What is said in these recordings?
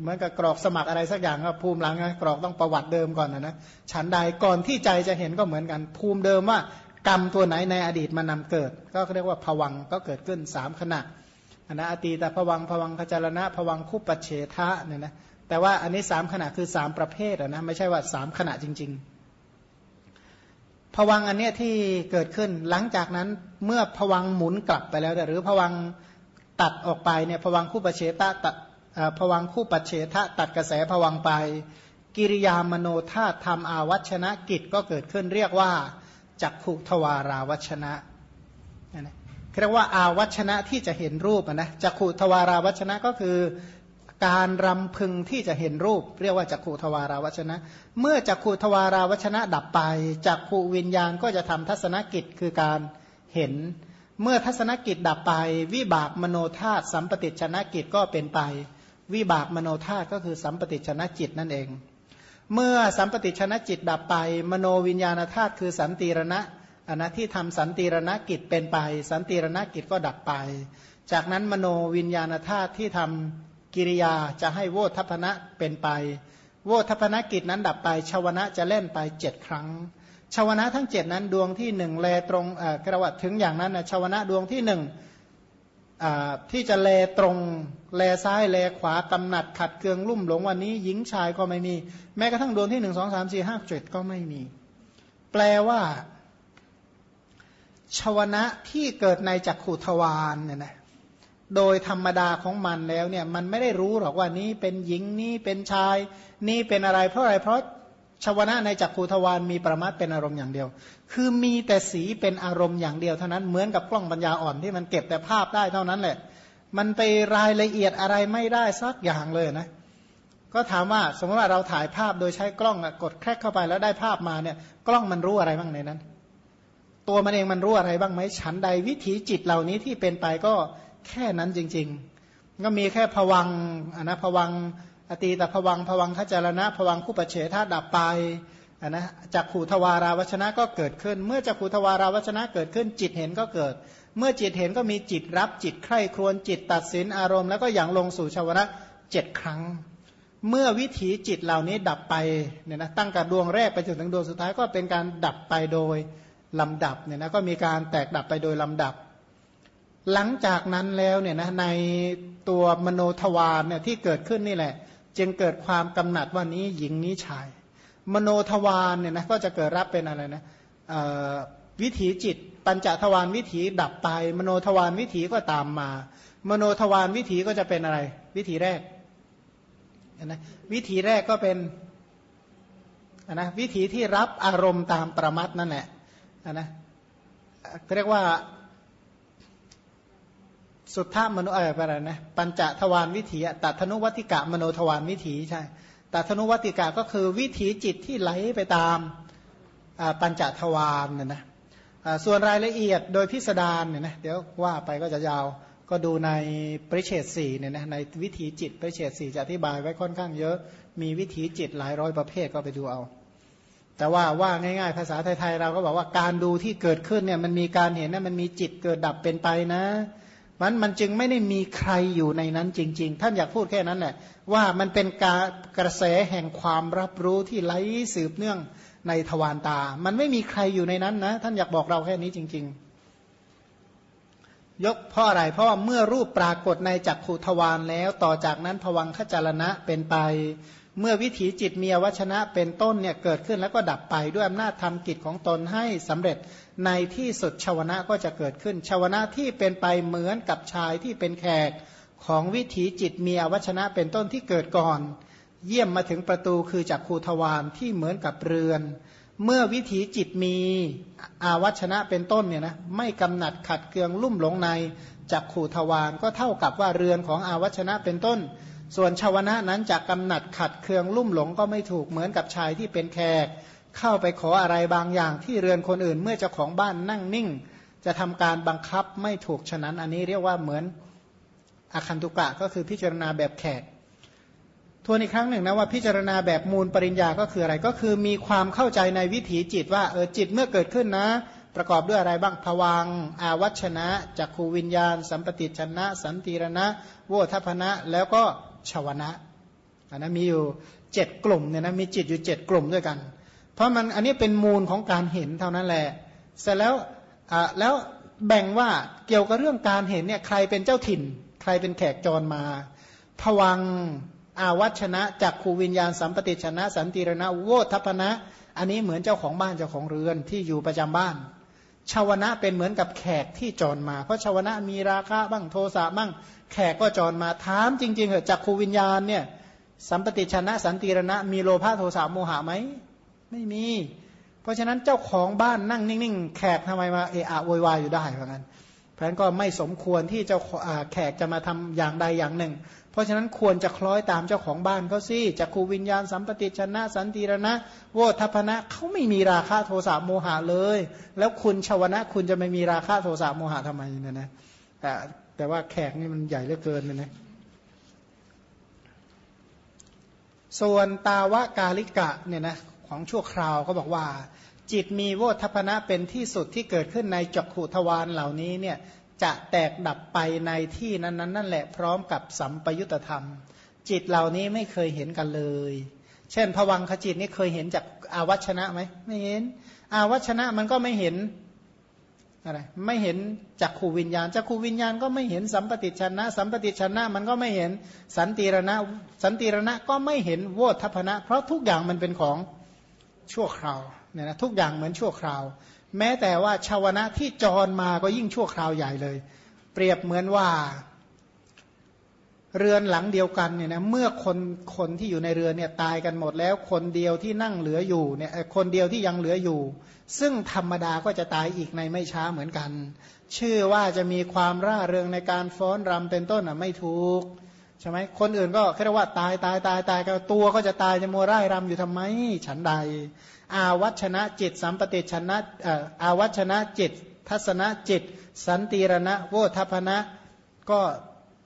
เหมือนกับกรอกสมัครอะไรสักอย่างก็ภูมิหลังนะกรอกต้องประวัติเดิมก่อนนะนะฉันใดก่อนที่ใจจะเห็นก็เหมือนกันภูมิเดิมว่า กรรมตัวไหนในอดีตมานำเกิด ก็เรียกว่าผวังก็เกิดขึ้นสามขณะอันนะอตีแต่ผวังผวังขจรณะผวังคุปเฉทะเนี่ยนะแต่ว่าอันนี้สามขณะคือสามประเภทนะไม่ใช่ว่าสามขณะจริง ๆผวังอันเนี้ยที่เกิดขึ้นหลังจากนั้นเมื่อผวังหมุนกลับไปแล้วหรือผวังตัดออกไปเนี่ยผวังคู่ปเฉตะตัด ผวังคู่ปัจเฉทะตัดกระแสผวังไป กิริยามโนธาทำอาวัชนะกิจก็เกิดขึ้นเรียกว่าจักขุทวาราวัชนะนะเรียกว่าอาวัชนะที่จะเห็นรูปนะจักขุทวาราวัชนะก็คือการรำพึงที่จะเห็นรูป เรียกว่าจักขุทวาราวัชนะ เมื่อจักขุทวาราวัชนะดับไปจักขุวิญญาณก็จะทำทัศนกิจคือการเห็น เมื่อทัศนกิจดับไป วิบากมโนธาตุสัมปฏิจฉนกิจก็เป็นไป วิบากมโนธาตุก็คือสัมปฏิจฉนจิตนั่นเอง เมื่อสัมปฏิจฉนจิตดับไป มโนวิญญาณธาตุคือสันติรณะอันนะที่ทำสันติรณกิจเป็นไป สันติรณกิจก็ดับไป จากนั้นมโนวิญญาณธาตุที่ทำกิริยาจะให้โวฏฐัพพนะเป็นไป โวฏฐัพพนกิจนั้นดับไปชวนะจะแล่นไปเจ็ดครั้งชาวนะทั้งเจ็ดนั้นดวงที่หนึ่งแลตรงกระวัตถึงอย่างนั้นนะชาวนะดวงที่หนึ่ง ที่จะแลตรงแลซ้ายแลขวากำหนัดขัดเคืองลุ่มหลงวันนี้ หญิงชายก็ไม่มี แม้กระทั่งดวงที่หนึ่งสองสามสี่ห้าเจ็ดก็ไม่มี แปลว่าชวนะที่เกิดในจักขุทวารเนี่ยนะโดยธรรมดาของมันแล้วเนี่ยมันไม่ได้รู้หรอกว่านี้เป็นหญิงนี้เป็นชาย นี่เป็นอะไรเพราะอะไรเพราะ ชวนะในจักขุทวารมีประมาทเป็นอารมณ์อย่างเดียว คือมีแต่สีเป็นอารมณ์อย่างเดียวเท่านั้นเหมือนกับกล้องปัญญาอ่อนที่มันเก็บแต่ภาพได้เท่านั้นแหละ มันไปรายละเอียดอะไรไม่ได้สักอย่างเลยนะ ก็ถามว่าสมมติว่าเราถ่ายภาพโดยใช้กล้องกดแคร็กเข้าไปแล้วได้ภาพมาเนี่ย กล้องมันรู้อะไรบ้างในนั้น ตัวมันเองมันรู้อะไรบ้างไหมฉันใดวิถีจิตเหล่านี้ที่เป็นไปก็แค่นั้นจริง ๆ ก็มีแค่ผวังอนะผวัง อตีตผวังผวังขจารณะผวังคู่ปเฉทาดับไปนะจากขูทวาราวชนะก็เกิดขึ้น เมื่อจากขูทวาราวชนะเกิดขึ้น จิตเห็นก็เกิด เมื่อจิตเห็นก็มีจิตรับจิตใคร่ครวญจิตตัดสินอารมณ์แล้วก็อย่างลงสู่ชาวนะเจ็ดครั้ง เมื่อวิถีจิตเหล่านี้ดับไปเนี่ยนะตั้งแต่ดวงแรกไปจนถึงดวงสุดท้ายก็เป็นการดับไปโดยลำดับเนี่ยนะก็มีการแตกดับไปโดยลำดับ หลังจากนั้นแล้วเนี่ยนะในตัวมโนทวารเนี่ยที่เกิดขึ้นนี่แหละ จึงเกิดความกำหนัดว่านี้หญิงนี้ชาย มโนทวารเนี่ยนะก็จะเกิดรับเป็นอะไรนะวิถีจิต ปัญจทวารวิถีดับไป มโนทวารวิถีก็ตามมา มโนทวารวิถีก็จะเป็นอะไร วิถีแรกนะวิถีแรกก็เป็นนะวิถีที่รับอารมณ์ตามประมัดนั่นแหละนะเรียกว่า สุทธามโนเอออะไรนะปัญจทวารวิถีตัทนุวัติกะมโนทวารวิถีใช่ตัทนุวัติกะก็คือวิถีจิตที่ไหลไปตามปัญจทวารเนี่ยนะส่วนรายละเอียดโดยพิสดารเนี่ยนะเดี๋ยวว่าไปก็จะยาวก็ดูในปริเชตสี่เนี่ยนะในวิถีจิตปริเชตสี่จะอธิบายไว้ค่อนข้างเยอะ มีวิถีจิตหลายร้อยประเภทก็ไปดูเอา แต่ว่าว่าง่ายๆ ภาษาไทยๆเราก็บอกว่าการดูที่เกิดขึ้นเนี่ยมันมีการเห็นนะมันมีจิตเกิดดับเป็นไปนะ มันมันจึงไม่ได้มีใครอยู่ในนั้นจริง ๆ ท่านอยากพูดแค่นั้นแหละว่ามันเป็นการกระแสแห่งความรับรู้ที่ไหลสืบเนื่องในทวารตา มันไม่มีใครอยู่ในนั้นนะ ท่านอยากบอกเราแค่นี้จริง ๆ ยกเพราะอะไรเพราะว่าเมื่อรูปปรากฏในจักขุทวารแล้ว ต่อจากนั้นผวังขจารณะเป็นไป เมื่อวิถีจิตมีอวัชนะเป็นต้นเนี่ยเกิดขึ้นแล้วก็ดับไปด้วยอำนาจทำกิจของตนให้สำเร็จในที่สุดชาวนะก็จะเกิดขึ้นชาวนะที่เป็นไปเหมือนกับชายที่เป็นแขกของวิถีจิตมีอวัชนะเป็นต้นที่เกิดก่อน เยี่ยมมาถึงประตูคือจากคูทวารที่เหมือนกับเรือน เมื่อวิถีจิตมีอาวัชนะเป็นต้นเนี่ยนะไม่กำหนัดขัดเกลืองลุ่มหลงในจากขูทวารก็เท่ากับว่าเรือนของอาวัชนะเป็นต้น ส่วนชาวนะนั้นจากกำหนัดขัดเคืองลุ่มหลงก็ไม่ถูกเหมือนกับชายที่เป็นแขก เข้าไปขออะไรบางอย่างที่เรือนคนอื่นเมื่อเจ้าของบ้านนั่งนิ่ง จะทำการบังคับไม่ถูกฉะนั้น อันนี้เรียกว่าเหมือนอาคันตุกะก็คือพิจารณาแบบแขกทวนอีกครั้งหนึ่งนะว่าพิจารณาแบบมูลปริญญาก็คืออะไรก็คือมีความเข้าใจในวิถีจิตว่าเออจิตเมื่อเกิดขึ้นนะ ประกอบด้วยอะไรบ้างผวัง อาวัชนะจักขูวิญญาณ สัมปติชนะ สันติรณะ โวทัพนะแล้วก็ ชวนะอันนั้นมีอยู่เจ็ดกลุ่มเนี่ยนะมีจิตอยู่เจ็ดกลุ่มด้วยกัน เพราะมันอันนี้เป็นมูลของการเห็นเท่านั้นแหละ เสร็จแล้วแล้วแบ่งว่าเกี่ยวกับเรื่องการเห็นเนี่ยใครเป็นเจ้าถิ่น ใครเป็นแขกจรมาผวังอาวัชนะจากขูวิญญาณสัมปติชนะ สันติรณะโวทัพนะ อันนี้เหมือนเจ้าของบ้านเจ้าของเรือนที่อยู่ประจำบ้าน ชาวนะเป็นเหมือนกับแขกที่จรมา เพราะชาวนะมีราคะบ้างโทสะบ้างแขกก็จรมาถามจริงๆเหรอจากขูวิญญาณเนี่ยสัมปติชนะสันติรณะ มีโลภะโทสะโมหะไหมไม่มี เพราะฉะนั้นเจ้าของบ้านนั่งนิ่งๆ แขกทำไมมาเอะอะโวยวายอยู่ได้เพราะงั้นเพราะฉะนั้นก็ไม่สมควรที่เจ้าแขกจะมาทำอย่างใดอย่างหนึ่ง เพราะฉะนั้นควรจะคล้อยตามเจ้าของบ้านเขาสิจักขูวิญญาณสัมปติชนะสันติรณะโวทัพนะเขาไม่มีราคะโทสะโมหะเลย แล้วคุณชาวนะคุณจะไม่มีราคะโทสะโมหะทำไมเนี่ยนะแต่แต่ว่าแขกนี่มันใหญ่เหลือเกินเลยนะส่วนตาวกาลิกะเนี่ยนะของชั่วคราวก็บอกว่า จิตมีโวทัพนะเป็นที่สุดที่เกิดขึ้นในจักขุทวารเหล่านี้เนี่ย จะแตกดับไปในที่นั้นนนั่นแหละพร้อมกับสัมปยุตธรรม จิตเหล่านี้ไม่เคยเห็นกันเลย เช่นผวังขจิตนี่เคยเห็นจากอาวัชนะไหมไม่เห็น อาวัชนะมันก็ไม่เห็นอะไรไม่เห็นจากขูวิญญาณจากขูวิญญาณก็ไม่เห็นสัมปติชนะ สัมปติชนะมันก็ไม่เห็นสันติรณะสันติรณะก็ไม่เห็นโวทัพนะ เพราะทุกอย่างมันเป็นของชั่วคราวเนี่ยนะทุกอย่างเหมือนชั่วคราว แม้แต่ว่าชาวนะที่จรมาก็ยิ่งชั่วคราวใหญ่เลย เปรียบเหมือนว่า เรือนหลังเดียวกันเนี่ยนะเมื่อคนคนที่อยู่ในเรือนเนี่ยตายกันหมดแล้ว คนเดียวที่นั่งเหลืออยู่เนี่ยคนเดียวที่ยังเหลืออยู่ ซึ่งธรรมดาก็จะตายอีกในไม่ช้าเหมือนกัน ชื่อว่าจะมีความร่าเริงในการฟ้อนรำเป็นต้นอะไม่ถูกใช่ไหมคนอื่นก็แค่ว่าตายตายตายตายก็ตัวก็จะตายจะมัวร่ายรำอยู่ทำไม ฉันใด อาวัชนะจิต สัมปติชนะอาวัชนะจิต ทัศนะจิต สันติรณะโวทัพนะก็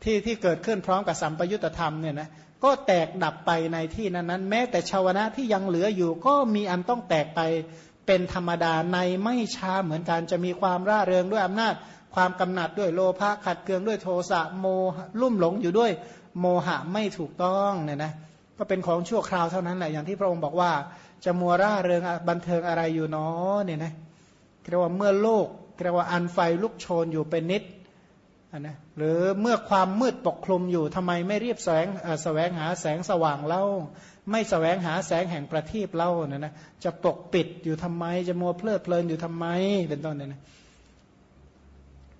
ที่ที่เกิดขึ้นพร้อมกับสัมปยุตธรรมเนี่ยนะก็แตกดับไปในที่นั้นนั้นแม้แต่ชาวนะที่ยังเหลืออยู่ก็มีอันต้องแตกไปเป็นธรรมดาในไม่ช้าเหมือนกันจะมีความร่าเริงด้วยอำนาจ ความกำหนัดด้วยโลภะขัดเคืองด้วยโทสะโมลุ่มหลงอยู่ด้วยโมหะไม่ถูกต้องเนี่ยนะก็เป็นของชั่วคราวเท่านั้นแหละอย่างที่พระองค์บอกว่า จะมัวร่าเริงบันเทิงอะไรอยู่เนาะเนี่ยนะเรียกว่าเมื่อโลกเรียกว่าอันไฟลุกโชนอยู่เป็นนิดนะหรือเมื่อความมืดปกคลุมอยู่ทำไมไม่รีบแสงแสวงหาแสงสว่างเล่า ไม่แสวงหาแสงแห่งประทีปเล่าเนี่ยนะจะปกปิดอยู่ทำไม จะมัวเพลิดเพลินอยู่ทำไมเป็นต้นเนี่ยนะ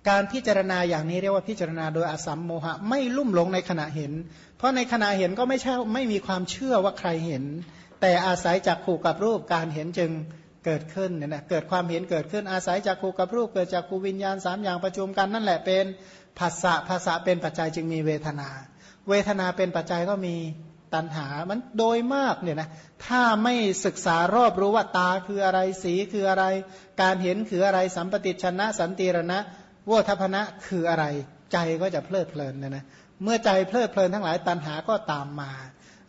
การพิจารณาอย่างนี้เรียกว่าพิจารณาโดยอสัมโมหะ ไม่ลุ่มหลงในขณะเห็น เพราะในขณะเห็นก็ไม่ใช่ไม่มีความเชื่อว่าใครเห็น แต่อาศัยจากขู่กับรูปการเห็นจึงเกิดขึ้นเนี่ยนะเกิดความเห็นเกิดขึ้นอาศัยจากขู่กับรูป เกิดจากขูวิญญาณสามอย่างประชุมกันนั่นแหละเป็นภาษาภาษาเป็นปัจจัยจึงมีเวทนา เวทนาเป็นปัจจัยก็มีตัณหา มันโดยมากเนี่ยนะถ้าไม่ศึกษารอบรู้ว่าตาคืออะไรสีคืออะไร การเห็นคืออะไรสัมปติชนะสันติรณะวทัพนะคืออะไร ใจก็จะเพลิดเพลินเนี่ยนะเมื่อใจเพลิดเพลินทั้งหลายตัณหาก็ตามมา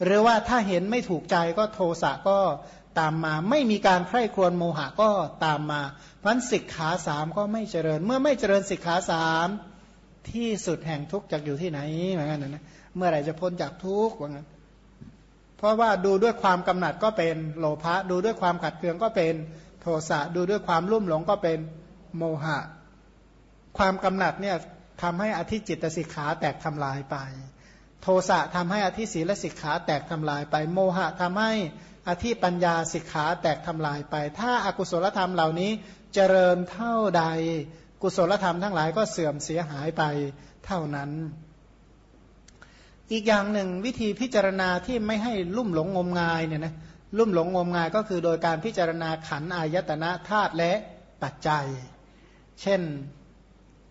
หรือว่าถ้าเห็นไม่ถูกใจก็โทสะก็ตามมา ไม่มีการใคร่ครวญโมหะก็ตามมาพันสิกขาสามก็ไม่เจริญ เมื่อไม่เจริญสิกขาสามที่สุดแห่งทุกข์จะอยู่ที่ไหนเหมือนกันนะเมื่อไหร่จะพ้นจากทุกข์ว่างั้นเพราะว่าดูด้วยความกำหนัดก็เป็นโลภะดูด้วยความขัดเคืองก็เป็นโทสะดูด้วยความรุ่มหลงก็เป็นโมหะ ความกำหนัดเนี่ยทำให้อธิจิตสิกขาแตกทำลายไป โทสะทำให้อธิศีลสิกขาแตกทำลายไปโมหะทำให้อธิปัญญาสิกขาแตกทำลายไป ถ้าอากุศลธรรมเหล่านี้เจริญเท่าใด กุศลธรรมทั้งหลายก็เสื่อมเสียหายไปเท่านั้น อีกอย่างหนึ่งวิธีพิจารณาที่ไม่ให้ลุ่มหลงงมงายเนี่ยนะลุ่มหลงงมงายก็คือโดยการพิจารณาขันอายตนะธาตุและปัจจัย เช่น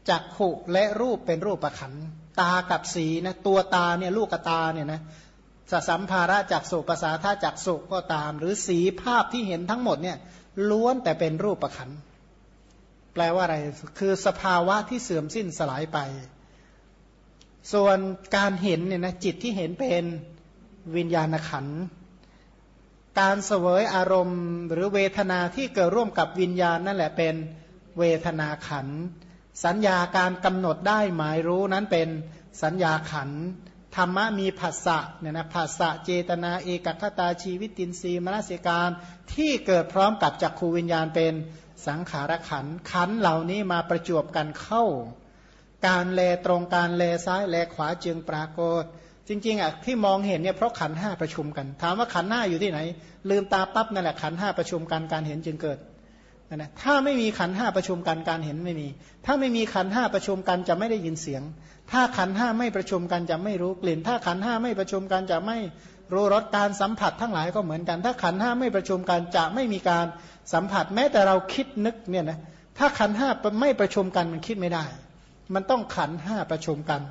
จักขุและรูปเป็นรูปประขัน ตากับสีนะตัวตาเนี่ยลูกกตาเนี่ยนะสสัมภาระจากสุภาษาท่าจากสุก็ตาม หรือสีภาพที่เห็นทั้งหมดเนี่ยล้วนแต่เป็นรูปประคันแปลว่าอะไรคือสภาวะที่เสื่อมสิ้นสลายไป ส่วนการเห็นเนี่ยนะจิตที่เห็นเป็นวิญญาณขันการเสวยอารมณ์ หรือเวทนาที่เกิดร่วมกับวิญญาณนั่นแหละเป็นเวทนาขัน สัญญาการกำหนดได้หมายรู้นั้นเป็นสัญญาขันธรรมะมีผัสสะเนี่ยนะผัสสะเจตนาเอกคตาชีวิตินทรีย์มนสิการที่เกิดพร้อมกับจักขูวิญญาณเป็นสังขารขันขันเหล่านี้มาประจวบกันเข้า การแลตรงการแลซ้ายแลขวาจึงปรากฏ จริงๆอะที่มองเห็นเนี่ยเพราะขันห้าประชุมกัน ถามว่าขันห้าอยู่ที่ไหน ลืมตาปั๊บนั่นแหละขันห้าประชุมกันการเห็นจึงเกิด นะถ้าไม่มีขันห้าประชุมกันการเห็นไม่มี ถ้าไม่มีขันห้าประชุมกันจะไม่ได้ยินเสียง ถ้าขันห้าไม่ประชุมกันจะไม่รู้กลิ่น ถ้าขันห้าไม่ประชุมกันจะไม่รู้รสการสัมผัสทั้งหลายก็เหมือนกัน ถ้าขันห้าไม่ประชุมกันจะไม่มีการสัมผัส แม้แต่เราคิดนึกเนี่ยนะถ้าขันห้าไม่ประชุมกันมันคิดไม่ได้ มันต้องขันห้าประชุมกัน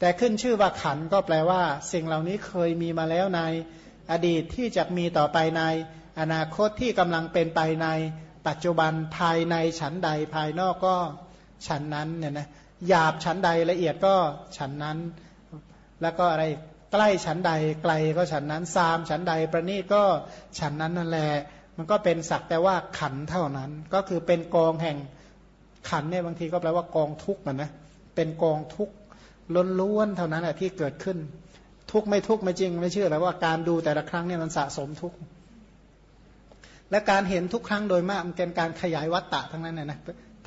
แต่ขึ้นชื่อว่าขันก็แปลว่า สิ่งเหล่านี้เคยมีมาแล้วในอดีตที่จะมีต่อไปในอนาคตที่กำลังเป็นไปใน ปัจจุบันภายในฉันใดภายนอกก็ฉันนั้นเนี่ยนะหยาบฉันใดละเอียดก็ฉันนั้น แล้วก็อะไรใกล้ฉันใดไกลก็ฉันนั้นซามฉันใดประณีตก็ฉันนั้นนั่นแหละมันก็เป็นสักแต่ว่าขันเท่านั้น ก็คือเป็นกองแห่งขันเนี่ยบางทีก็แปลว่ากองทุกข์มันนะเป็นกองทุกข์ล้วนๆเท่านั้นแหละที่เกิดขึ้น ทุกข์ไม่ทุกข์ไม่จริง ไม่เชื่อแล้วว่าการดูแต่ละครั้งเนี่ยมันสะสมทุกข์ และการเห็นทุกครั้งโดยมากมันเป็นการขยายวัตตะทั้งนั้นนะ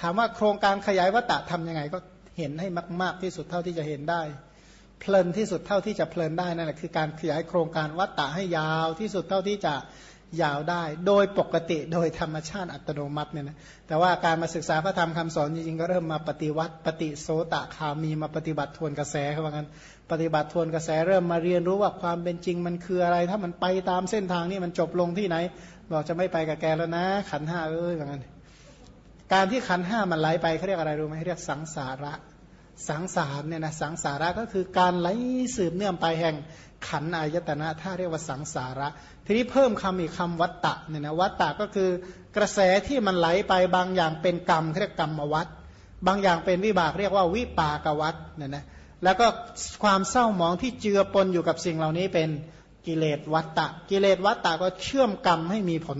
ถามว่าโครงการขยายวัตตะทํำยังไงก็เห็นให้มาก ๆ ที่สุดเท่าที่จะเห็นได้ เพลินที่สุดเท่าที่จะเพลินได้นั่นแหละคือการขยายโครงการวัตตะให้ยาวที่สุดเท่าที่จะยาวได้ โดยปกติโดยธรรมชาติอัตโนมัติเนี่ยนะแต่ว่าการมาศึกษาพระธรรมคำสอนจริงๆก็เริ่มมาปฏิวัติปฏิโสตะคามีมาปฏิบัติทวนกระแสเขาว่างั้นปฏิบัติทวนกระแสเริ่มมาเรียนรู้ว่าความเป็นจริงมันคืออะไร ถ้ามันไปตามเส้นทางนี้มันจบลงที่ไหน บอกจะไม่ไปกับแกแล้วนะ ขันห้าเอ้ยอย่างนั้นการที่ขันห้ามันไหลไปเขาเรียกอะไรรู้ไหมเรียกสังสาระสังสารเนี่ยนะสังสาระก็คือการไหลสืบเนื่องไปแห่งขันอายตนะถ้าเรียกว่าสังสาระ ทีนี้เพิ่มคำอีกคำวัตตะเนี่ยนะวัตตะก็คือกระแสที่มันไหลไปบางอย่างเป็นกรรมเรียกกรรมวัตบางอย่างเป็นวิบากเรียกว่าวิปากวัตเนี่ยนะแล้วก็ความเศร้าหมองที่เจือปนอยู่กับสิ่งเหล่านี้เป็น กิเลสวัตตะ กิเลสวัตตะก็เชื่อมกรรมให้มีผล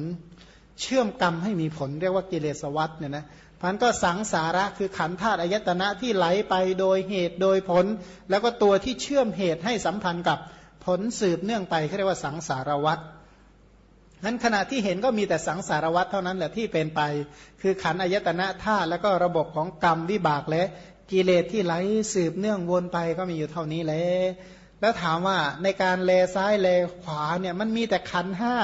เชื่อมกรรมให้มีผล เรียกว่ากิเลสวัตเนี่ยนะพันก็สังสาระคือขันธาตุอายตนะที่ไหลไปโดยเหตุโดยผล แล้วก็ตัวที่เชื่อมเหตุให้สัมพันธ์กับผลสืบเนื่องไปเขาเรียกว่าสังสารวัตนั้นขณะที่เห็นก็มีแต่สังสารวัตเท่านั้นแหละที่เป็นไป คือขันอายตนะธาตุแล้วก็ระบบของกรรมวิบากและกิเลสที่ไหลสืบเนื่องวนไปก็มีอยู่เท่านี้แหละ แล้วถามว่าในการแลซ้ายแลขวาเนี่ยมันมีแต่ขันห้า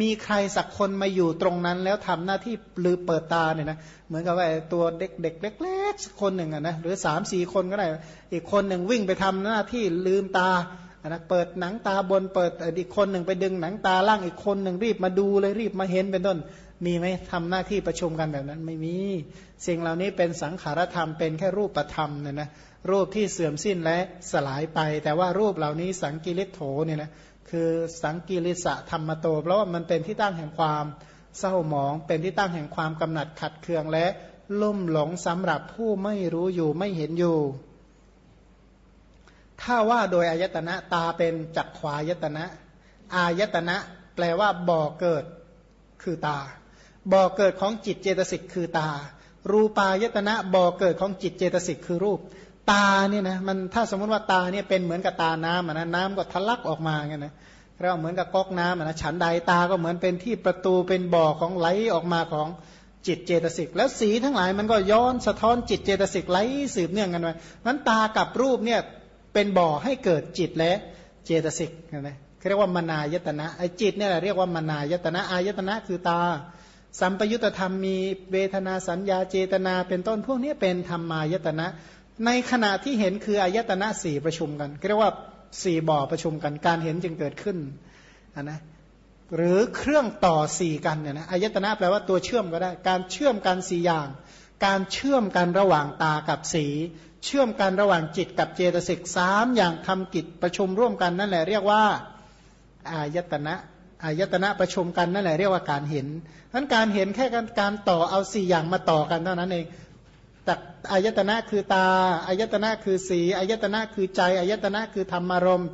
มีใครสักคนมาอยู่ตรงนั้น แล้วทำหน้าที่หรือเปิดตาเนี่ยนะเหมือนกับว่าตัวเด็กเด็กเล็กๆสักคนหนึ่งนะหรือสามสี่คนก็ได้ อีกคนหนึ่งวิ่งไปทำหน้าที่ลืมตานะเปิดหนังตาบนเปิดอีกคนหนึ่งไปดึงหนังตาล่างอีกคนหนึ่งรีบมาดูเลยรีบมาเห็นเป็นต้น มีไหมทำหน้าที่ประชุมกันแบบนั้นไม่มี สิ่งเหล่านี้เป็นสังขารธรรมเป็นแค่รูปธรรมเนี่ยนะ รูปที่เสื่อมสิ้นและสลายไป แต่ว่ารูปเหล่านี้สังกิริโถเนี่ยนะคือสังกิริสะธรรมโต เพราะว่ามันเป็นที่ตั้งแห่งความเศร้าหมอง เป็นที่ตั้งแห่งความกำหนัดขัดเคืองและลุ่มหลงสำหรับผู้ไม่รู้อยู่ไม่เห็นอยู่ ถ้าว่าโดยอายตนะตาเป็นจักขวายตนะ อายตนะแปลว่าบ่อเกิดคือตา บ่อเกิดของจิตเจตสิกคือตา รูปายตนะบ่อเกิดของจิตเจตสิกคือรูป ตาเนี่ยนะมันถ้าสมมติว่าตาเนี่ยเป็นเหมือนกับตาน้ำนะน้ำก็ทะลักออกมาเงี้ยนะเราเหมือนกับก๊อกน้ำนะฉันใดตาก็เหมือนเป็นที่ประตูเป็นบ่อของไหลออกมาของจิตเจตสิก แล้วสีทั้งหลายมันก็ย้อนสะท้อนจิตเจตสิกไหลสืบเนื่องกันไปนั้นตากับรูปเนี่ยเป็นบ่อให้เกิดจิตและเจตสิกนะเรียกว่ามนายตนะไอจิตเนี่ยเรียกว่ามนายตนะอายตนะคือตา สัมปยุตธรรมมีเวทนาสัญญาเจตนา เป็นต้นพวกนี้เป็นธรรมายตนะ ในขณะที่เห็นคืออายตนะสี่ประชุมกันเรียกว่าสี่บ่อประชุมกัน การเห็นจึงเกิดขึ้นนะหรือเครื่องต่อสี่กันเนี่ยนะอายตนะแปลว่าตัวเชื่อมก็ได้ การเชื่อมกันสี่อย่าง การเชื่อมกันระหว่างตากับสี เชื่อมกันระหว่างจิตกับเจตสิกสามอย่างทำกิจประชุมร่วมกันนั่นแหละเรียกว่าอายตนะอายตนะประชุมกันนั่นแหละเรียกว่าการเห็นนั้นการเห็นแค่การต่อเอาสี่อย่างมาต่อกันเท่านั้นเอง อายตนะคือตาอายตนะคือสีอายตนะคือใจอายตนะคือธรรมารมณ์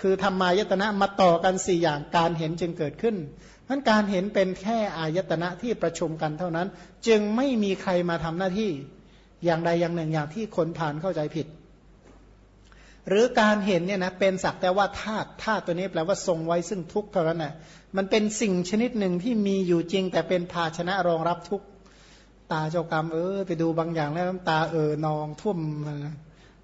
คือธรรมายตนะมาต่อกันสี่อย่างการเห็นจึงเกิดขึ้นนั้นการเห็นเป็นแค่อายตนะที่ประชุมกันเท่านั้น จึงไม่มีใครมาทำหน้าที่อย่างใดอย่างหนึ่งอย่างที่คนผ่านเข้าใจผิด หรือการเห็นเนี่ยนะเป็นสักแต่ว่าธาตุธาตุตัวนี้แปลว่าทรงไว้ซึ่งทุกข์เท่านั้นนะมันเป็นสิ่งชนิดหนึ่งที่มีอยู่จริงแต่เป็นภาชนะรองรับทุกข์ ตาเจ้ากรรมเออไปดูบางอย่างแล้วน้ำตาเออนองท่วม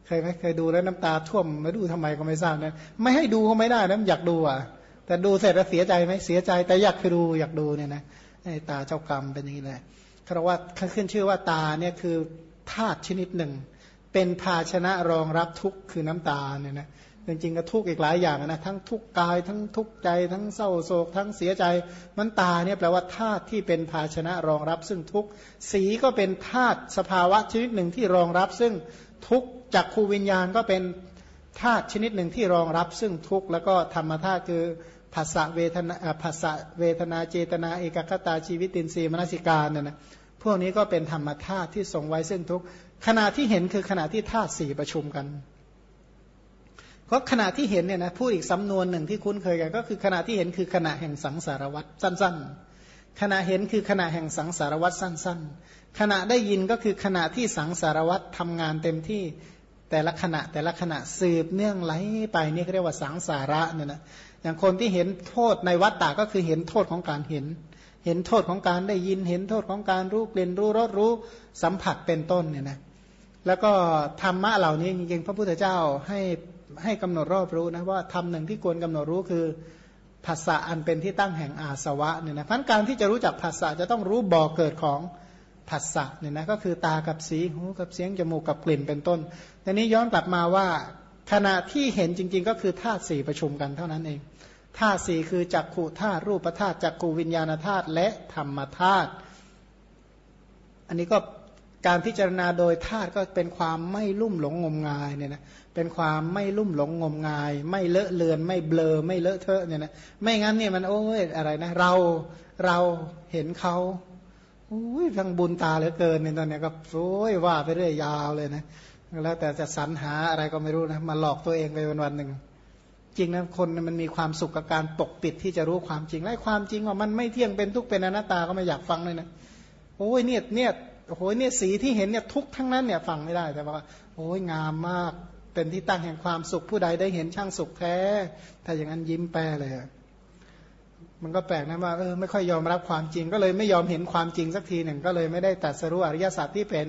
เคยไหมเคยดูแล้วน้ำตาท่วมมาดูทำไมก็ไม่ทราบนะไม่ให้ดูก็ไม่ได้นะอยากดูอะ แต่ดูเสร็จแล้วเสียใจไหมเสียใจแต่อยากคือดูอยากดูเนี่ยนะไอ้ตาเจ้ากรรมเป็นอย่างนี้แหละเพราะว่าขึ้นชื่อว่าตาเนี่ยคือธาตุชนิดหนึ่ง เป็นภาชนะรองรับทุกข์คือน้ำตาเนี่ยนะ จริงๆก็ทุกข์อีกหลายอย่างนะทั้งทุกข์กายทั้งทุกข์ใจ ทั้งเศร้าโศก ทั้งเสียใจ มันตาเนี่ยแปลว่าธาตุที่เป็นภาชนะรองรับซึ่งทุกข์สีก็เป็นธาตุสภาวะชนิดหนึ่งที่รองรับซึ่งทุกข์จักขูวิญญาณก็เป็นธาตุชนิดหนึ่งที่รองรับซึ่งทุกข์แล้วก็ธรรมธาตุคือภาษาเวทนาภาษาเวทนาเจตนาเอกคตาชีวิตินทรีย์มนสิการเนี่ยนะพวกนี้ก็เป็นธรรมธาตุที่ทรงไว้ซึ่งทุกขณะที่เห็นคือขณะที่ธาตุสี่ประชุมกัน ราะขณะที่เห็นเนี่ยนะพูดอีกสำนวนหนึ่งที่คุ้นเคยกัน ก็คือขณะที่เห็นคือขณะแห่งสังสารวัตรสั้น ๆ ขณะเห็นคือขณะแห่งสังสารวัตรสั้น ๆ ขณะได้ยินก็คือขณะที่สังสารวัตรทำงานเต็มที่แต่ละขณะแต่ละขณะสืบเนื่องไหลไปนี่เรียกว่าสังสาระเนี่ยนะอย่างคนที่เห็นโทษในวัตตะก็คือเห็นโทษของการเห็น เห็นโทษของการได้ยินเห็นโทษของการรู้เปลี่ยนรู้รสรู้สัมผัสเป็นต้นเนี่ยนะแล้วก็ธรรมะเหล่านี้จริงๆพระพุทธเจ้าให้ ให้กำหนดรอบรู้นะว่าธรรมหนึ่งที่ควรกำหนดรู้คือภาษาอันเป็นที่ตั้งแห่งอาสวะเนี่ยนะพันการที่จะรู้จักภาษาจะต้องรู้บ่อเกิดของภาษาเนี่ยนะก็คือตากับสีหูกับเสียงจมูกกับกลิ่นเป็นต้นทีนี้ย้อนกลับมาว่าขณะที่เห็นจริง ๆ ก็คือธาตุสี่ประชุมกันเท่านั้นเองธาตุสี่คือจักขูธาตุรูปธาตุจักขูวิญญาณธาตุและธรรมธาตุอันนี้ก็ การพิจารณาโดยธาตุก็เป็นความไม่ลุ่มหลงงมงายเนี่ยนะเป็นความไม่ลุ่มหลงงมงาย ไม่เลอะเลือน ไม่เบลอไม่เลอะเทอะเนี่ยนะไม่งั้นเนี่ยมันโอ้ยอะไรนะ เราเราเห็นเขาอุ้ยทั้งบุญตาเหลือเกินเนี่ยตอนนี้ก็โอ้ยว่าไปเรื่อยยาวเลยนะแล้วแต่จะสรรหาอะไรก็ไม่รู้นะมาหลอกตัวเองไปวันวันหนึ่งจริงนะคนมันมีความสุขกับการปกปิดที่จะรู้ความจริงและความจริงว่ามันไม่เที่ยงเป็นทุกเป็นอนัตตาก็ไม่อยากฟังเลยนะโอ้ยเนี่ยเนี่ย โอ้ยเนี่ยสีที่เห็นเนี่ยทุกทั้งนั้นเนี่ยฟังไม่ได้แต่ว่าโอ้ยงามมากเป็นที่ตั้งแห่งความสุขผู้ใดได้เห็นช่างสุขแท้ ถ้าอย่างนั้นยิ้มแปรเลยมันก็แปลกนะว่าเออไม่ค่อยยอมรับความจริง ก็เลยไม่ยอมเห็นความจริงสักทีหนึ่งก็เลยไม่ได้ตัดสรุปอริยสัจที่เป็น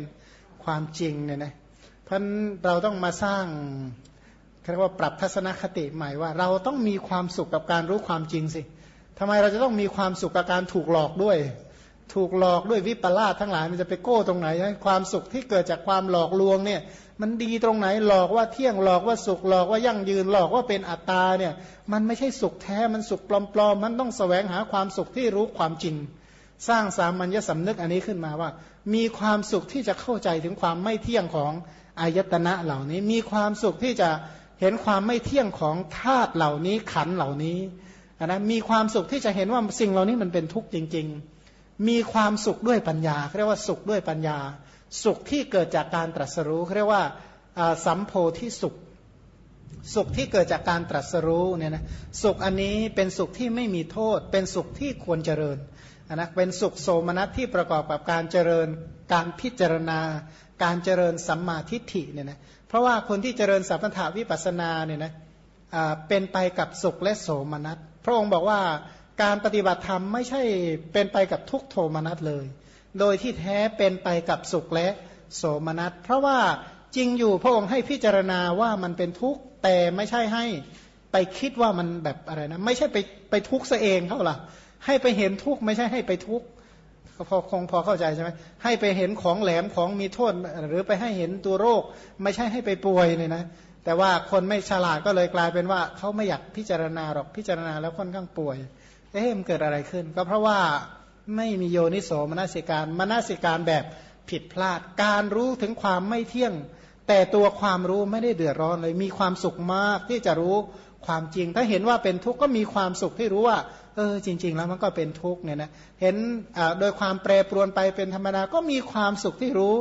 ความจริงเนี่ยนะเพราะเราต้องมาสร้างเรียกว่าปรับทัศนคติใหม่ว่า เราต้องมีความสุขกับการรู้ความจริงสิทำไมเราจะต้องมีความสุขกับการถูกหลอกด้วย ถูกหลอกด้วยวิปลาสทั้งหลายมันจะไปโก้ตรงไหนความสุขที่เกิดจากความหลอกลวงเนี่ย มันดีตรงไหนหลอกว่าเที่ยงหลอกว่าสุขหลอกว่ายั่งยืนหลอกว่าเป็นอัตตาเนี่ยมันไม่ใช่สุขแท้มันสุขปลอมๆมันต้องแสวงหาความสุขที่รู้ความจริง สร้างสามัญญสำนึกอันนี้ขึ้นมาว่า มีความสุขที่จะเข้าใจถึงความไม่เที่ยงของอายตนะเหล่านี้ มีความสุขที่จะเห็นความไม่เที่ยงของธาตุเหล่านี้ขันเหล่านี้นะมีความสุขที่จะเห็นว่าสิ่งเหล่านี้มันเป็นทุกข์จริง ๆ มีความสุขด้วยปัญญาเรียกว่าสุขด้วยปัญญา สุขที่เกิดจากการตรัสรู้เรียกว่าสัมโพธิสุข สุขที่เกิดจากการตรัสรู้เนี่ยนะสุขอันนี้เป็นสุขที่ไม่มีโทษ เป็นสุขที่ควรเจริญนะเป็นสุขโสมนัสที่ประกอบกับการเจริญ การพิจารณา การเจริญสัมมาทิฏฐิเนี่ยนะเพราะว่าคนที่เจริญสัมปทาวิปัสนาเนี่ยนะเป็นไปกับสุขและโสมนัสพระองค์บอกว่า การปฏิบัติธรรมไม่ใช่เป็นไปกับทุกโทมนัสเลย โดยที่แท้เป็นไปกับสุขและโสมนัส เพราะว่าจริงอยู่พระองค์ให้พิจารณาว่ามันเป็นทุกข์แต่ไม่ใช่ให้ไปคิดว่ามันแบบอะไรนะ ไม่ใช่ไปไปทุกข์ซะเองเขาล่ะ ให้ไปเห็นทุกข์ไม่ใช่ให้ไปทุกข์พอคงพอเข้าใจใช่ไหมให้ไปเห็นของแหลมของมีโทษ หรือไปให้เห็นตัวโรค ไม่ใช่ให้ไปป่วยเนี่ยนะแต่ว่าคนไม่ฉลาดก็เลยกลายเป็นว่าเขาไม่อยากพิจารณาหรอกพิจารณาแล้วค่อนข้างป่วย เอ๊ะมันเกิดอะไรขึ้น ก็เพราะว่าไม่มีโยนิโสมนสิการมนสิการแบบผิดพลาด การรู้ถึงความไม่เที่ยง แต่ตัวความรู้ไม่ได้เดือดร้อนเลย มีความสุขมากที่จะรู้ความจริง ถ้าเห็นว่าเป็นทุกข์ก็มีความสุขที่รู้ว่า เออ จริง ๆ แล้วมันก็เป็นทุกข์เนี่ยนะเห็นโดยความแปรปรวนไปเป็นธรรมดาก็มีความสุขที่รู้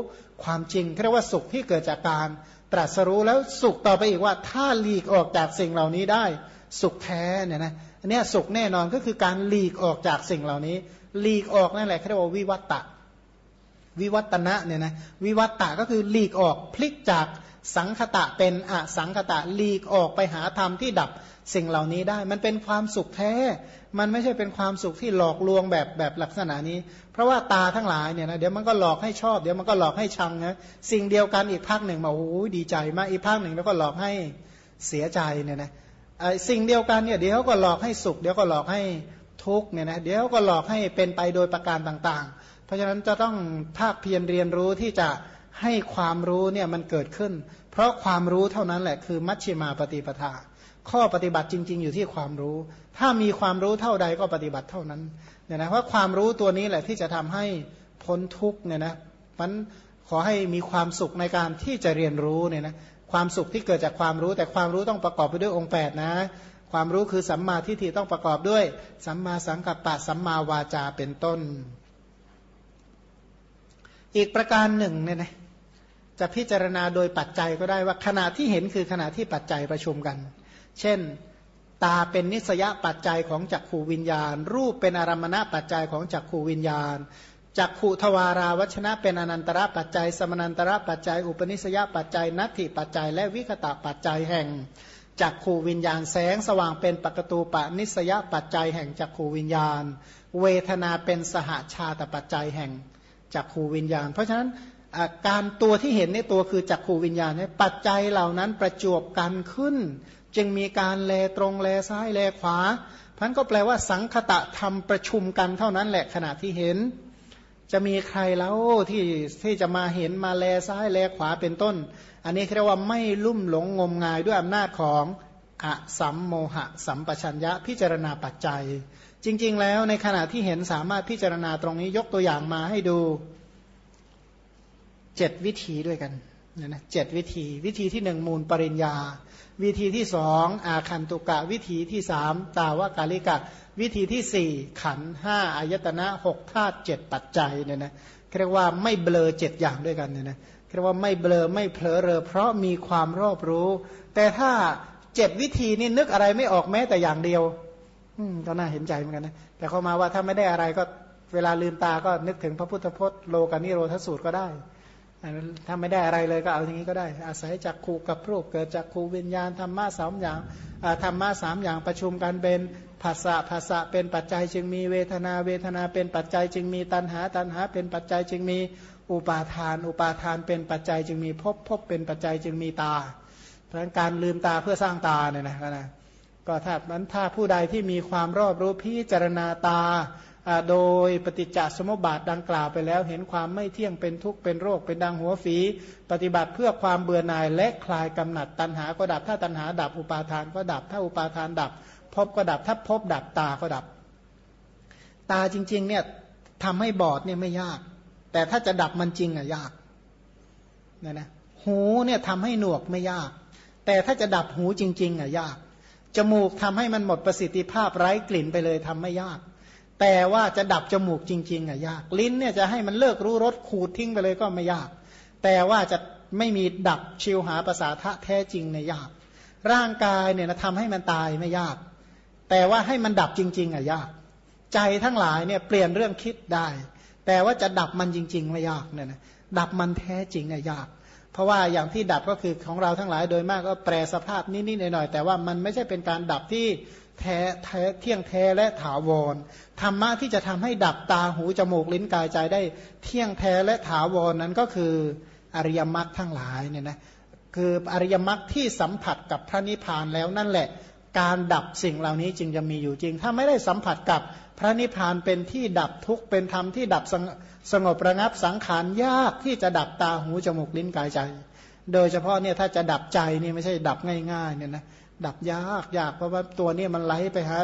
ความจริงเรียกว่าสุขที่เกิดจากการตรัสรู้แล้วสุขต่อไปอีกว่าถ้าหลีกออกจากสิ่งเหล่านี้ได้ สุขแท้เนี่ยนะอันนี้สุขแน่นอนก็คือการหลีกออกจากสิ่งเหล่านี้หลีกออกนั่นแหละเรียกว่าวิวัตตะวิวัตนะเนี่ยนะวิวัตตะก็คือหลีกออกพลิกจากสังคตะเป็นอสังคตะหลีกออกไปหาธรรมที่ดับสิ่งเหล่านี้ได้ มันเป็นความสุขแท้ มันไม่ใช่เป็นความสุขที่หลอกลวงแบบแบบลักษณะนี้ เพราะว่าตาทั้งหลายเนี่ยนะเดี๋ยวมันก็หลอกให้ชอบเดี๋ยวมันก็หลอกให้ชังนะสิ่งเดียวกันอีกภาคหนึ่งมาโอ้ดีใจมากอีกภาคหนึ่งแล้วก็หลอกให้เสียใจเนี่ยนะ สิ่งเดียวกันเนี่ยเดี๋ยวก็หลอกให้สุข เดี๋ยวก็หลอกให้ทุกเนี่ยนะเดี๋ยวก็หลอกให้เป็นไปโดยประการต่างๆ เพราะฉะนั้นจะต้องภาคเพียรเรียนรู้ที่จะให้ความรู้เนี่ยมันเกิดขึ้น เพราะความรู้เท่านั้นแหละคือมัชฌิมาปฏิปทา ข้อปฏิบัติจริง ๆ อยู่ที่ความรู้ ถ้ามีความรู้เท่าใดก็ปฏิบัติเท่านั้นเนี่ยนะว่าความรู้ตัวนี้แหละที่จะทำให้พ้นทุกเนี่ยนะมันขอให้มีความสุขในการที่จะเรียนรู้เนี่ยนะ ความสุขที่เกิดจากความรู้แต่ความรู้ต้องประกอบไปด้วยองค์ 8 นะ ความรู้คือสัมมาทิฏฐิต้องประกอบด้วย สัมมาสังกัปปะสัมมาวาจาเป็นต้น อีกประการหนึ่งเนี่ยนะจะพิจารณาโดยปัจจัยก็ได้ว่าขณะที่เห็นคือขณะที่ปัจจัยประชุมกัน เช่น ตาเป็นนิสยปัจจัยของจักขูวิญญาณ รูปเป็นอารมณะปัจจัยของจักขูวิญญาณ จักขุทวาราวัชนะเป็นอนันตระปัจจัย สมนันตระปัจจัย อุปนิสยปัจจัย นัตถิปัจจัย และวิคตะปัจจัยแห่งจักขูวิญญาณแสงสว่างเป็นปกตูปนิสยปัจจัยแห่งจักขูวิญญาณ เวทนาเป็นสหชาตปัจจัยแห่งจักขูวิญญาณ เพราะฉะนั้นการตัวที่เห็นในตัวคือจักขูวิญญาณปัจจัยเหล่านั้นประจวบกันขึ้น จึงมีการแลตรงแลซ้ายแลขวาพันก็แปลว่าสังคตะทำประชุมกันเท่านั้นแหละขณะที่เห็น จะมีใครแล้วที่ที่จะมาเห็นมาแลซ้ายแลขวาเป็นต้น อันนี้เรียกว่าไม่ลุ่มหลงงมงายด้วยอำนาจของอสัมโมหะ สัมปชัญญะพิจารณาปัจจัย จริง ๆ แล้วในขณะที่เห็นสามารถพิจารณาตรงนี้ยกตัวอย่างมาให้ดูเจ็ดวิธีด้วยกันนะเจ็ดวิธี วิธีที่หนึ่งมูลปริญญา วิธีที่สองอาคันตุกะ วิธีที่สามตาวกาลิกะ วิธีที่สี่ขันห้าอายตนะหกธาตุเจ็ดปัจจัยเนี่ยนะเรียกว่าไม่เบลอเจ็ดอย่างด้วยกันเนี่ยนะเรียกว่าไม่เบลอไม่เผลอเรอ เพราะมีความรอบรู้ แต่ถ้าเจ็ดวิธีนี่นึกอะไรไม่ออกแม้แต่อย่างเดียว อืมก็น่าเห็นใจเหมือนกันนะแต่เขามาว่าถ้าไม่ได้อะไรก็เวลาลืมตาก็นึกถึงพระพุทธพจน์โลกานิโรธสูตรก็ได้ ถ้าไม่ได้อะไรเลยก็เอาอย่างนี้ก็ได้ อาศัยจากครูกับรูปเกิดจากครูวิญญาณธรรมะสามอย่างธรรมะสามอย่างประชุมกันเป็นภาษาภาษาเป็นปัจจัยจึงมีเวทนาเวทนาเป็นปัจจัยจึงมีตัณหา ตัณหา เป็นปัจจัยจึงมีอุปาทาน อุปาทานเป็นปัจจัยจึงมีภพภพเป็นปัจจัยจึงมีตาเพราะการลืมตาเพื่อสร้างตาเนี่ยนะนะก็ถ้ามันถ้าผู้ใดที่มีความรอบรู้พิจารณาตา โดยปฏิจจสมุปบาทดังกล่าวไปแล้ว เห็นความไม่เที่ยงเป็นทุกข์เป็นโรคเป็นดังหัวฝี ปฏิบัติเพื่อความเบื่อหน่ายและคลายกำหนัดตัณหาก็ดับถ้าตัณหาดับอุปาทานก็ดับถ้าอุปาทานดับพบก็ดับถ้าพบดับตาก็ดับ ตาจริง ๆ เนี่ยทำให้บอดเนี่ยไม่ยาก แต่ถ้าจะดับมันจริงอะยากนะนะหูเนี่ยทำให้หนวกไม่ยาก แต่ถ้าจะดับหูจริง ๆอะยากจมูกทำให้มันหมดประสิทธิภาพไร้กลิ่นไปเลยทำไม่ยาก แต่ว่าจะดับจมูกจริง ๆอะยาก ลิ้นเนี่ยจะให้มันเลิกรู้รสขูดทิ้งไปเลยก็ไม่ยาก แต่ว่าจะไม่มีดับชิวหาภาษาทะแท้จริงเนี่ยยาก ร่างกายเนี่ยนะทำให้มันตายไม่ยาก แต่ว่าให้มันดับจริง ๆอะยาก ใจทั้งหลายเนี่ยเปลี่ยนเรื่องคิดได้ แต่ว่าจะดับมันจริง ๆ ไม่ยากเนี่ยนะดับมันแท้จริงอะยาก เพราะว่าอย่างที่ดับก็คือของเราทั้งหลายโดยมากก็แปรสภาพนิดๆหน่อยๆแต่ว่ามันไม่ใช่เป็นการดับที่ แท้แท้เที่ยงแท้และถาวรธรรมะที่จะทำให้ดับตาหูจมูกลิ้นกายใจได้ เที่ยงแท้และถาวรนั้นก็คืออริยมรรคทั้งหลายเนี่ยนะคืออริยมรรคที่สัมผัสกับพระนิพพานแล้วนั่นแหละ การดับสิ่งเหล่านี้จึงจะมีอยู่จริง ถ้าไม่ได้สัมผัสกับพระนิพพานเป็นที่ดับทุกข์เป็นธรรมที่ดับสงบระงับสังขารยากที่จะดับตาหูจมูกลิ้นกายใจ โดยเฉพาะเนี่ยถ้าจะดับใจนี่ไม่ใช่ดับง่ายๆเนี่ยนะ ดับยากยากเพราะว่าตัวนี้มันไหลไปหา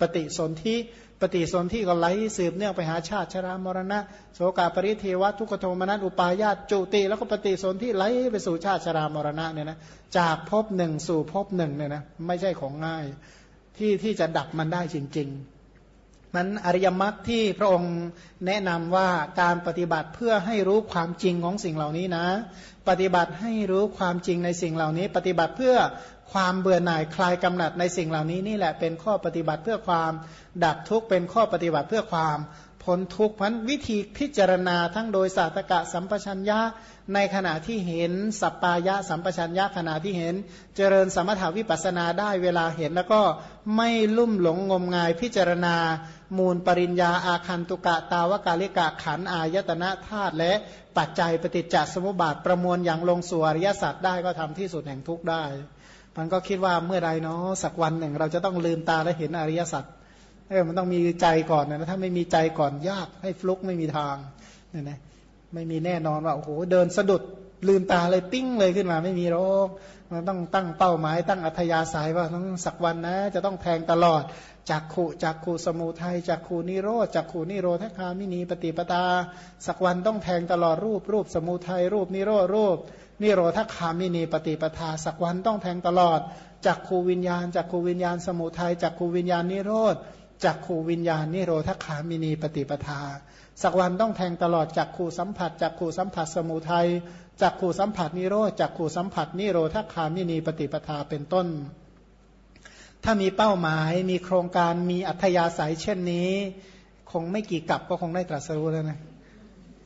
ปฏิสนธิปฏิสนธิก็ไหลสืบเนื่องไปหาชาติชรามรณะโสกาปริเทวทุกขโทมนัสอุปาญาตจุติ แล้วก็ปฏิสนธิไหลไปสู่ชาติชรามรณะเนี่ยนะจากภพหนึ่งสู่ภพหนึ่งเนี่ยนะไม่ใช่ของง่ายที่ที่จะดับมันได้จริง ๆ มันอริยมรรคที่พระองค์แนะนำว่าการปฏิบัติเพื่อให้รู้ความจริงของสิ่งเหล่านี้นะ ปฏิบัติให้รู้ความจริงในสิ่งเหล่านี้ ปฏิบัติเพื่อความเบื่อหน่ายคลายกำหนัดในสิ่งเหล่านี้นี่แหละเป็นข้อปฏิบัติเพื่อความดับทุกข์เป็นข้อปฏิบัติเพื่อความพ้นทุกข์พันวิธีพิจารณาทั้งโดยสาสตกะสัมปชัญญะ ในขณะที่เห็นสัปปายะสัมปชัญญะขณะที่เห็น เจริญสมถาวิปัสนาได้เวลาเห็นแล้วก็ไม่ลุ่มหลงงมงายพิจารณา มูลปริญญาอาคันตุกะตาวกาลิกะขันอายตนะธาตุและปัจจัยปฏิจจสมุปบาทประมวลอย่างลงสู่อริยสัจได้ก็ทำที่สุดแห่งทุกข์ได้ มันก็คิดว่าเมื่อใดเนาะสักวันหนึ่ง เราจะต้องลืมตาและเห็นอริยสัจเออมันต้องมีใจก่อนนะถ้าไม่มีใจก่อนยากให้ฟลุกไม่มีทางเนี่ยนะ ไม่มีแน่นอนว่าโอ้โหเดินสะดุดลืมตาเลยปิ้งเลยขึ้นมาไม่มีหรอกมันต้องตั้งเป้าหมาย ตั้งอัธยาศัยว่าต้องสักวันนะ จะต้องแทงตลอดจากขูจากขูสมุทัยจากขูนิโรธจากขูนิโรธคามินีปฏิปตา สักวันต้องแทงตลอดรูปรูปสมุทัยรูปนิโรธรูปนิโรธคามินีปฏิปทา สักวันต้องแทงตลอดจากขูวิญญาณจากขูวิญญาณสมุทัยจากขูวิญญาณนิโรธ จากขูวิญญาณนิโรธคามินีปฏิปทา สักวันต้องแทงตลอดจากขูสัมผัสจากขูสัมผัสสมุทัยจากขูสัมผัสนิโรธจากขูสัมผัสนิโรธคามินีปฏิปทาเป็นต้น ถ้ามีเป้าหมายมีโครงการมีอัธยาศัยเช่นนี้ คงไม่กี่กับก็คงได้ตรัสรู้แล้วนะ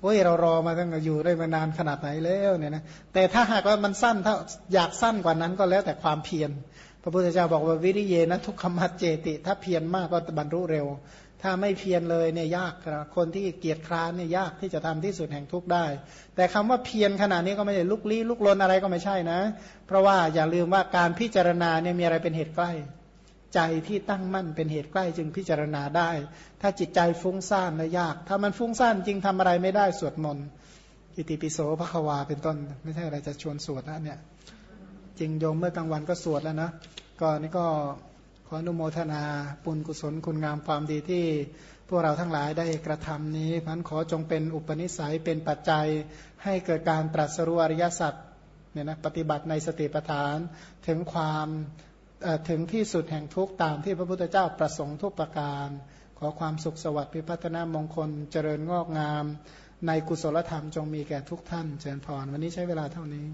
โอ้ยเรารอมาตั้งอยู่ได้มานานขนาดไหนแล้วเนี่ยนะแต่ถ้าหากว่ามันสั้นถ้าอยากสั้นกว่านั้นก็แล้วแต่ความเพียร พระพุทธเจ้าบอกว่าวิริเยนะทุกขมัดเจติ ถ้าเพียรมากก็บรรลุเร็ว ถ้าไม่เพียรเลยเนี่ยยากคนที่เกียจคร้านเนี่ยยากที่จะทำที่สุดแห่งทุกได้ แต่คำว่าเพียรขนาดนี้ก็ไม่ใช่ลุกลี้ลุกลนอะไรก็ไม่ใช่นะ เพราะว่าอย่าลืมว่าการพิจารณาเนี่ยมีอะไรเป็นเหตุใกล้ ใจที่ตั้งมั่นเป็นเหตุใกล้จึงพิจารณาได้ ถ้าจิตใจฟุ้งซ่านแล้วยาก ถ้ามันฟุ้งซ่านจริงทำอะไรไม่ได้สวดมนต์อิติปิโสพระควาเป็นต้น ไม่ใช่อะไรจะชวนสวดนะเนี่ย จริงโยมเมื่อกลางวันก็สวดแล้วนะก็นี่ก็ขออนุโมทนาปุญกุศลคุณงามความดีที่พวกเราทั้งหลายได้กระทำนี้พันขอจงเป็นอุปนิสัยเป็นปัจจัยให้เกิดการตรัสรู้อริยสัจเนี่ยนะปฏิบัติในสติปัฏฐานถึงความถึงที่สุดแห่งทุกตามที่พระพุทธเจ้าประสงค์ทุกประการ ขอความสุขสวัสดิ์พิพัฒนามงคลเจริญงอกงาม ในกุศลธรรมจงมีแก่ทุกท่าน เจริญพรวันนี้ใช้เวลาเท่านี้